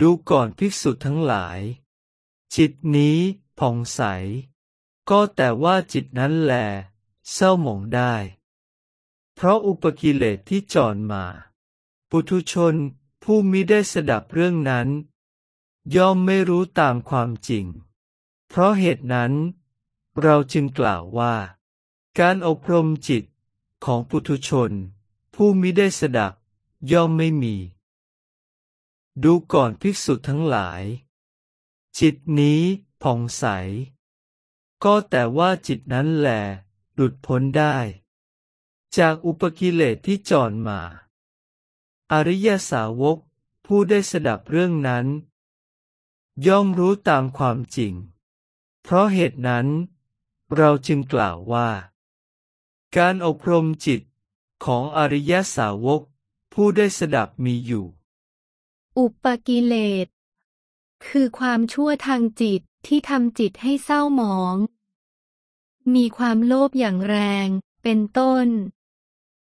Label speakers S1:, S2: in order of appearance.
S1: ดูก่อนภิกษุทั้งหลาย จิตนี้ผ่องใส ก็แต่ว่าจิตนั้นแลเศร้าหมองได้ เพราะอุปกิเลสที่จอนมา ปุถุชนผู้มิได้สดับเรื่องนั้น ย่อมไม่รู้ตามความจริง เพราะเหตุนั้น เราจึงกล่าวว่า การอบรมจิตของปุถุชน ผู้มิได้สดับย่อมไม่มี ดูก่อนภิกษุทั้งหลาย จิตนี้ผ่องใส ก็แต่ว่าจิตนั้นแหลหลุดพ้นได้ จากอุปกิเลสที่จอนมา อริยสาวกผู้ได้สดับเรื่องนั้น ย่อมรู้ตามความจริง เพราะเหตุนั้น เราจึงกล่าวว่า การอบรมจิตของอริยสาวกผู้ได้สดับมีอยู่
S2: อุปกิเลส คือความชั่วทางจิตที่ทำจิตให้เศร้าหมอง มีความโลภอย่างแรง เป็นต้น